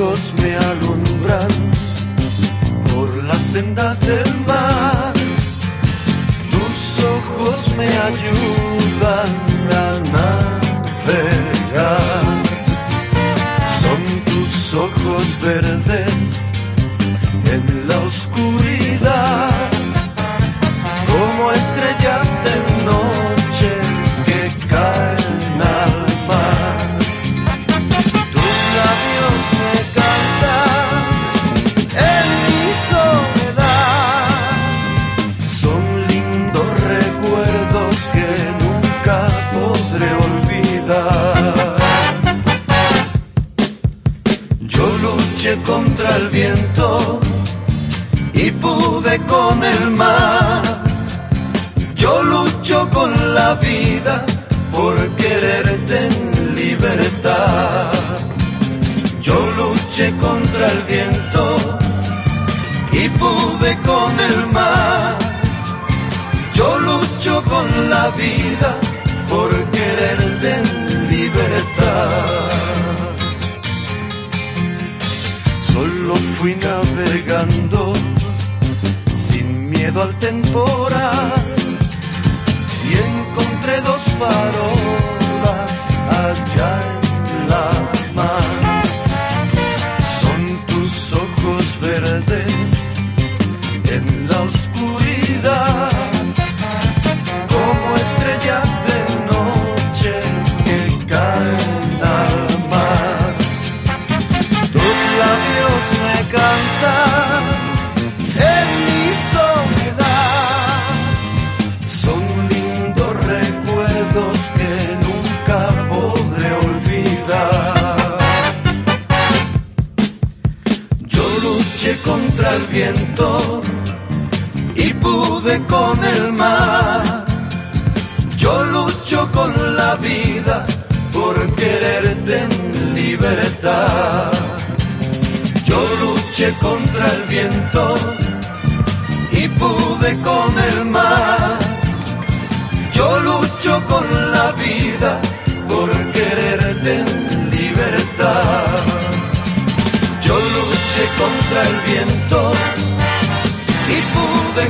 ojos me alumbran por las sendas del mar. Tus ojos me ayudan contra el viento y pude con el mar. Yo lucho con la vida por quererte en libertad. Yo luché contra el viento y pude con el mar. Yo lucho con la vida miedo al temporal recuerdos que nunca podré olvidar. Yo luché contra el viento y pude con el mar. Yo lucho con la vida por quererte en libertad. Yo luché contra el viento contra el viento. Y pude